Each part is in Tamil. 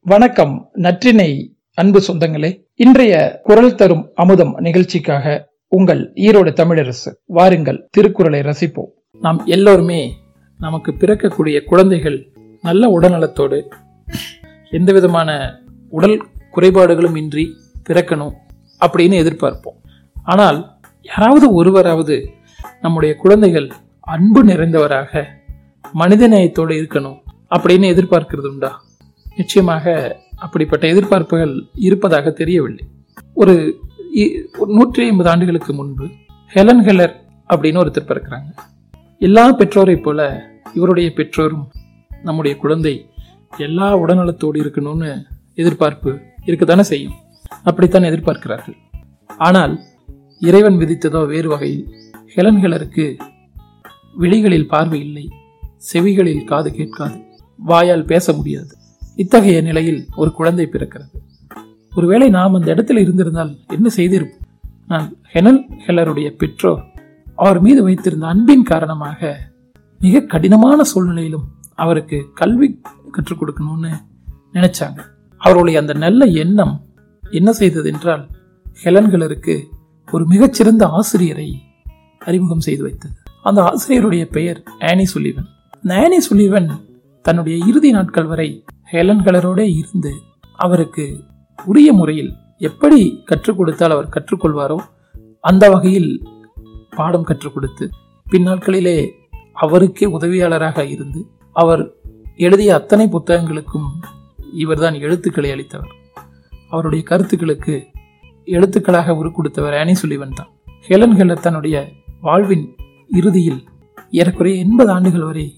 வணக்கம் நற்றினை அன்பு சொந்தங்களே. இன்றைய குரல் தரும் அமுதம் நிகழ்ச்சிக்காக உங்கள் ஈரோடு தமிழரசு வாருங்கள் திருக்குறளை ரசிப்போம். நாம் எல்லோருமே நமக்கு பிறக்கக்கூடிய குழந்தைகள் நல்ல உடல்நலத்தோடு எந்த விதமான உடல் குறைபாடுகளும் இன்றி பிறக்கணும் அப்படின்னு எதிர்பார்ப்போம். ஆனால் யாராவது ஒருவராவது நம்முடைய குழந்தைகள் அன்பு நிறைந்தவராக மனிதநேயத்தோடு இருக்கணும். அப்படின்னு எதிர்பார்க்கிறது உண்டா நிச்சயமாக அப்படிப்பட்ட எதிர்பார்ப்புகள் இருப்பதாக தெரியவில்லை. ஒரு நூற்றி ஐம்பது ஆண்டுகளுக்கு முன்பு ஹெலன் ஹெலர் அப்படின்னு ஒருத்தர் பிறக்கிறாங்க. எல்லா பெற்றோரை போல இவருடைய பெற்றோரும் நம்முடைய குழந்தை எல்லா உடல்நலத்தோடு இருக்கணும்னு எதிர்பார்ப்பு இருக்கத்தானே செய்யும். அப்படித்தான் எதிர்பார்க்கிறார்கள். ஆனால் இறைவன் விதித்ததோ வேறு வகையில் ஹெலன் ஹெலருக்கு விழிகளில் பார்வை இல்லை செவிகளில் காது கேட்காது. வாயால் பேச முடியாது. இத்தகைய நிலையில் ஒரு குழந்தை பிறக்கிறது. ஒருவேளை நாம் அந்த இடத்துல இருந்திருந்தால் என்ன செய்திருப்போம்? நான் ஹெனல் ஹெலருடைய பெற்றோர். அவர் மீது வைத்திருந்த அன்பின் காரணமாக மிக கடினமான சூழ்நிலையிலும் அவருக்கு கல்வி கற்றுக் கொடுக்கணும்னு நினைச்சாங்க. அவருடைய அந்த நல்ல எண்ணம் என்ன செய்தது என்றால் ஹெலன்களருக்கு ஒரு மிகச்சிறந்த ஆசிரியரை அறிமுகம் செய்து வைத்தது. அந்த ஆசிரியருடைய பெயர் ஆனி சுலிவன் ஆனி சுலிவன் தன்னுடைய இறுதி நாட்கள் வரை ஹெலன் கலரோட இருந்து அவருக்கு உரிய முறையில் எப்படி கற்றுக் கொடுத்தால் அவர் கற்றுக்கொள்வாரோ அந்த வகையில் பாடம் கற்றுக் கொடுத்து பின்னாட்களிலே அவருக்கே உதவியாளராக இருந்து அவர் எழுதிய அத்தனை புத்தகங்களுக்கும் இவர்தான் எழுத்துக்களை அளித்தவர். அவருடைய கருத்துக்களுக்கு எழுத்துக்களாக உரு கொடுத்தவர் ஆனி சுலிவன் தான். ஹெலன் ஹெலர் தன்னுடைய வாழ்வின் இறுதியில் ஏறக்குறைய எண்பது ஆண்டுகள் வரை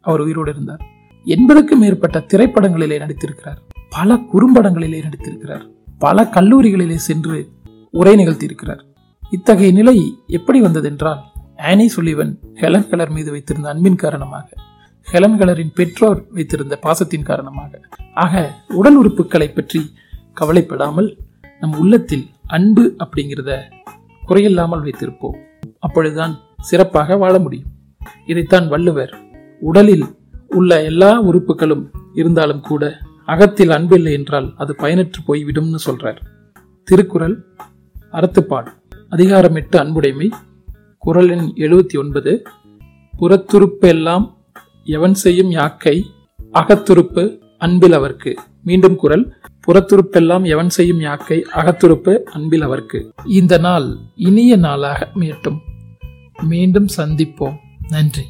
அவர் உயிரோடு இருந்தார். எண்பதுக்கும் மேற்பட்ட திரைப்படங்களிலே நடித்திருக்கிறார். பல குறும்படங்களிலே நடித்திருக்கிறார். பல கல்லூரிகளிலே சென்று உரை நிகழ்த்தியிருக்கிறார். இத்தகைய நிலை எப்படி வந்ததென்றால் ஆனி சுலிவன் ஹெலன் கலர் மீது வைத்திருந்த அன்பின் காரணமாக ஹெலன் கலரின் பெற்றோர் வைத்திருந்த பாசத்தின் காரணமாக ஆக உடல் உறுப்புகளை பற்றி கவலைப்படாமல் நம் உள்ளத்தில் அன்பு அப்படிங்கிறத குறையில்லாமல் வைத்திருப்போம். அப்பொழுதுதான் சிறப்பாக வாழ முடியும். இதைத்தான் வள்ளுவர் உடலில் உள்ள எல்லா உறுப்புகளும் இருந்தாலும் கூட அகத்தில் அன்பில்லை என்றால் அது பயனற்று போய்விடும்னு சொல்றார். திருக்குறள் அறத்துப்பாடு. அதிகாரம் எட்டு அன்புடைமை. குரல் எண் எழுபத்தி ஒன்பது. புறத்துறுப்பு எல்லாம் எவன் செய்யும் யாக்கை? அகத்துறுப்பு அன்பில் அவர்க்கு. மீண்டும் குரல் புறத்துறுப்பெல்லாம் எவன் செய்யும் யாக்கை? அகத்துறுப்பு அன்பில் அவர்க்கு. இந்த நாள் இனிய நாளாக மீட்டும். மீண்டும் சந்திப்போம். நன்றி.